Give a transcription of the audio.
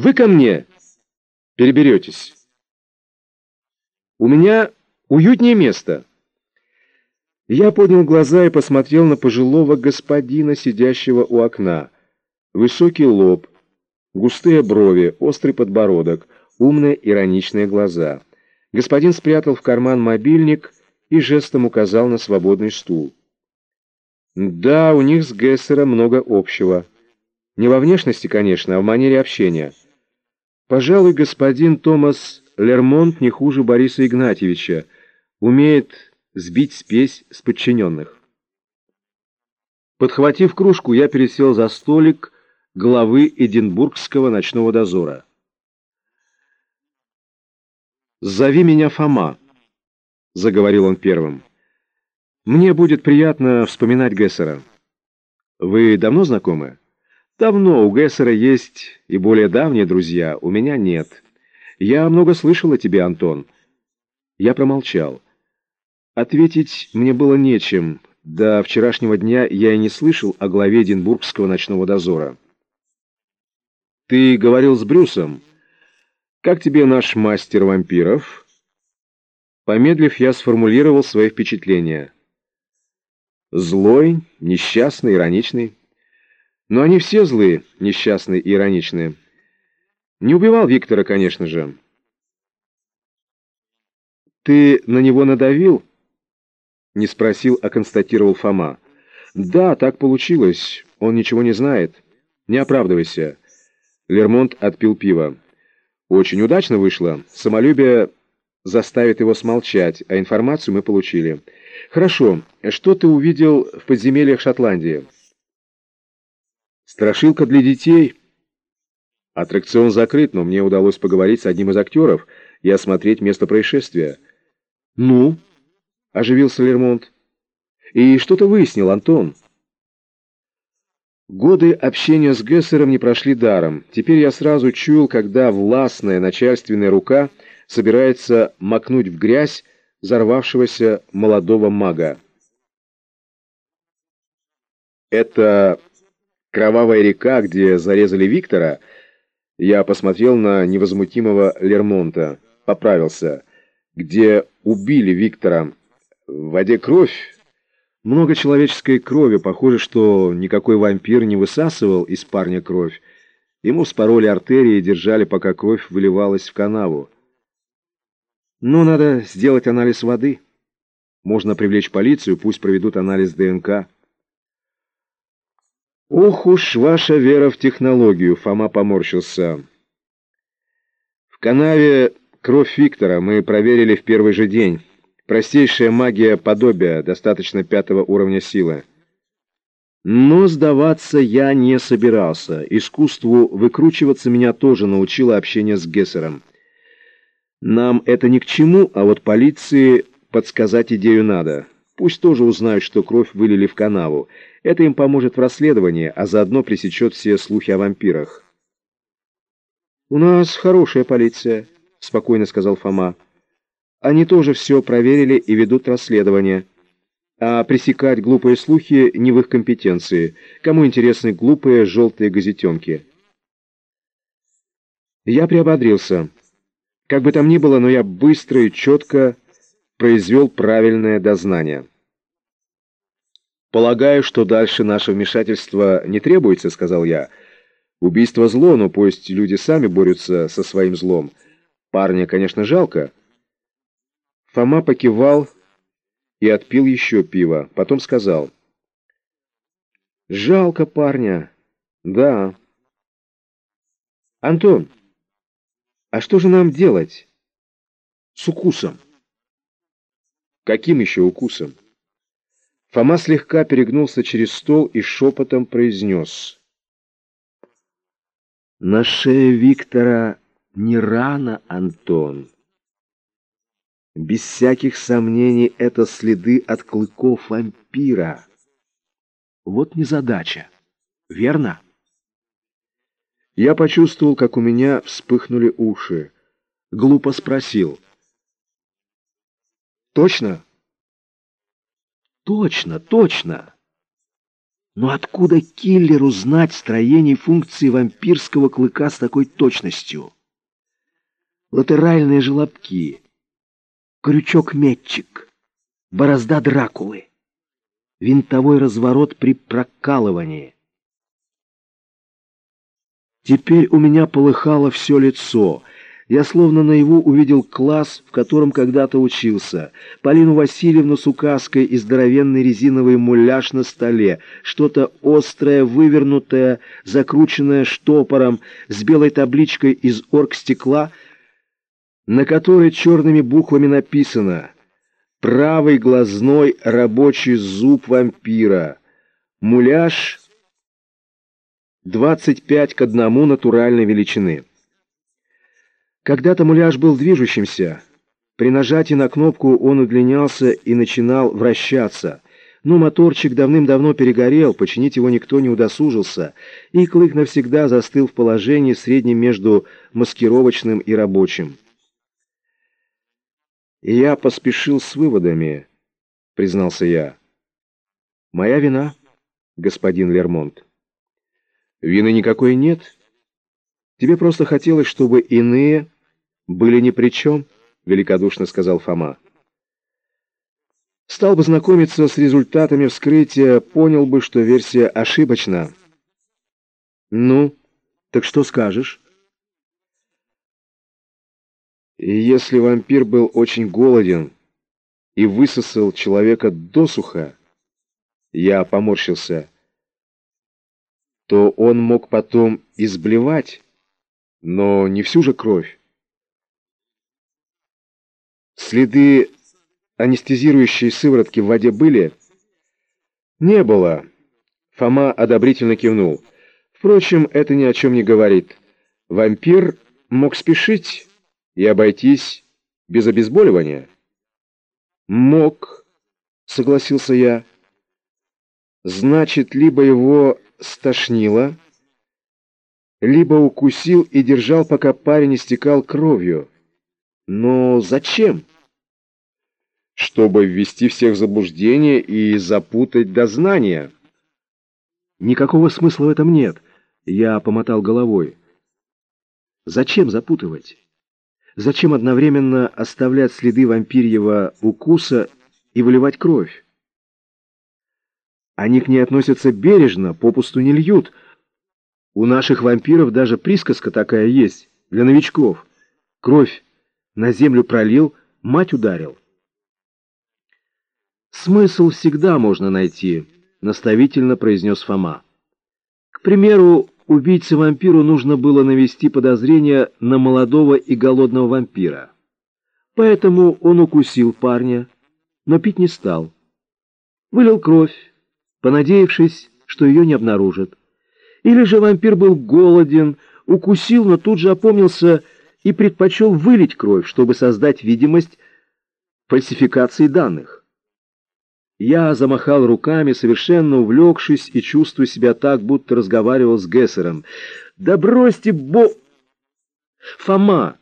Вы ко мне переберетесь. У меня уютнее место. Я поднял глаза и посмотрел на пожилого господина, сидящего у окна. Высокий лоб, густые брови, острый подбородок, умные ироничные глаза. Господин спрятал в карман мобильник и жестом указал на свободный стул. Да, у них с Гессером много общего. Не во внешности, конечно, а в манере общения. Пожалуй, господин Томас Лермонт не хуже Бориса Игнатьевича, умеет сбить спесь с подчиненных. Подхватив кружку, я пересел за столик главы Эдинбургского ночного дозора. «Зови меня Фома», — заговорил он первым. «Мне будет приятно вспоминать Гессера. Вы давно знакомы?» «Давно. У Гессера есть и более давние друзья. У меня нет. Я много слышал о тебе, Антон». Я промолчал. Ответить мне было нечем. До вчерашнего дня я и не слышал о главе Эдинбургского ночного дозора. «Ты говорил с Брюсом. Как тебе наш мастер вампиров?» Помедлив, я сформулировал свои впечатления. Злой, несчастный, ироничный. Но они все злые, несчастные и ироничные. Не убивал Виктора, конечно же. «Ты на него надавил?» Не спросил, а констатировал Фома. «Да, так получилось. Он ничего не знает. Не оправдывайся». Лермонт отпил пиво. «Очень удачно вышло. Самолюбие заставит его смолчать, а информацию мы получили. Хорошо. Что ты увидел в подземельях Шотландии?» «Страшилка для детей». Аттракцион закрыт, но мне удалось поговорить с одним из актеров и осмотреть место происшествия. «Ну?» — оживился Лермонт. «И что ты выяснил, Антон?» Годы общения с Гессером не прошли даром. Теперь я сразу чуял, когда властная начальственная рука собирается макнуть в грязь взорвавшегося молодого мага. Это кровавая река, где зарезали Виктора. Я посмотрел на невозмутимого Лермонта. Поправился. Где убили Виктора. В воде кровь. Много человеческой крови. Похоже, что никакой вампир не высасывал из парня кровь. Ему спороли артерии и держали, пока кровь выливалась в канаву. Но надо сделать анализ воды. Можно привлечь полицию, пусть проведут анализ ДНК. Ох уж ваша вера в технологию, Фома поморщился. В канаве кровь Виктора мы проверили в первый же день. Простейшая магия подобия, достаточно пятого уровня силы. Но сдаваться я не собирался. Искусству выкручиваться меня тоже научило общение с Гессером. Нам это ни к чему, а вот полиции подсказать идею надо. Пусть тоже узнают, что кровь вылили в канаву. Это им поможет в расследовании, а заодно пресечет все слухи о вампирах. «У нас хорошая полиция», — спокойно сказал Фома. Они тоже все проверили и ведут расследование. А пресекать глупые слухи не в их компетенции. Кому интересны глупые желтые газетенки? Я приободрился. Как бы там ни было, но я быстро и четко произвел правильное дознание. «Полагаю, что дальше наше вмешательство не требуется», — сказал я. «Убийство зло, но пусть люди сами борются со своим злом. Парня, конечно, жалко». Фома покивал и отпил еще пиво. Потом сказал. «Жалко парня. Да. Антон, а что же нам делать с укусом?» «Каким еще укусом?» Фома слегка перегнулся через стол и шепотом произнес. «На шее Виктора не рана, Антон». Без всяких сомнений, это следы от клыков вампира. Вот незадача, верно? Я почувствовал, как у меня вспыхнули уши. Глупо спросил. «Точно?» «Точно, точно!» Но откуда киллеру знать строение функции вампирского клыка с такой точностью? Латеральные желобки, крючок-метчик, борозда Дракулы, винтовой разворот при прокалывании. Теперь у меня полыхало все лицо — я словно наяву увидел класс, в котором когда-то учился. Полину Васильевну с указкой и здоровенный резиновый муляж на столе. Что-то острое, вывернутое, закрученное штопором, с белой табличкой из оргстекла, на которой черными буквами написано «Правый глазной рабочий зуб вампира». Муляж 25 к 1 натуральной величины. Когда-то муляж был движущимся. При нажатии на кнопку он удлинялся и начинал вращаться. Но моторчик давным-давно перегорел, починить его никто не удосужился, и Клык навсегда застыл в положении среднем между маскировочным и рабочим. «И я поспешил с выводами», — признался я. «Моя вина, господин Лермонт». «Вины никакой нет. Тебе просто хотелось, чтобы иные...» были ни при чем», — великодушно сказал Фома. «Стал бы знакомиться с результатами вскрытия, понял бы, что версия ошибочна». «Ну, так что скажешь?» Если вампир был очень голоден и высосал человека досуха, я поморщился, то он мог потом изблевать, но не всю же кровь. Следы анестезирующей сыворотки в воде были? Не было. Фома одобрительно кивнул. Впрочем, это ни о чем не говорит. Вампир мог спешить и обойтись без обезболивания. Мог, согласился я. Значит, либо его стошнило, либо укусил и держал, пока парень истекал кровью. Но зачем? Чтобы ввести всех в заблуждение и запутать дознание. Никакого смысла в этом нет. Я помотал головой. Зачем запутывать? Зачем одновременно оставлять следы вампирьего укуса и выливать кровь? Они к ней относятся бережно, попусту не льют. У наших вампиров даже присказка такая есть, для новичков. Кровь на землю пролил, мать ударил. «Смысл всегда можно найти», — наставительно произнес Фома. «К примеру, убийце-вампиру нужно было навести подозрение на молодого и голодного вампира. Поэтому он укусил парня, но пить не стал. Вылил кровь, понадеявшись, что ее не обнаружат. Или же вампир был голоден, укусил, но тут же опомнился и предпочел вылить кровь, чтобы создать видимость фальсификации данных. Я замахал руками, совершенно увлекшись и чувствуя себя так, будто разговаривал с Гессером. «Да бросьте, бо...» «Фома!»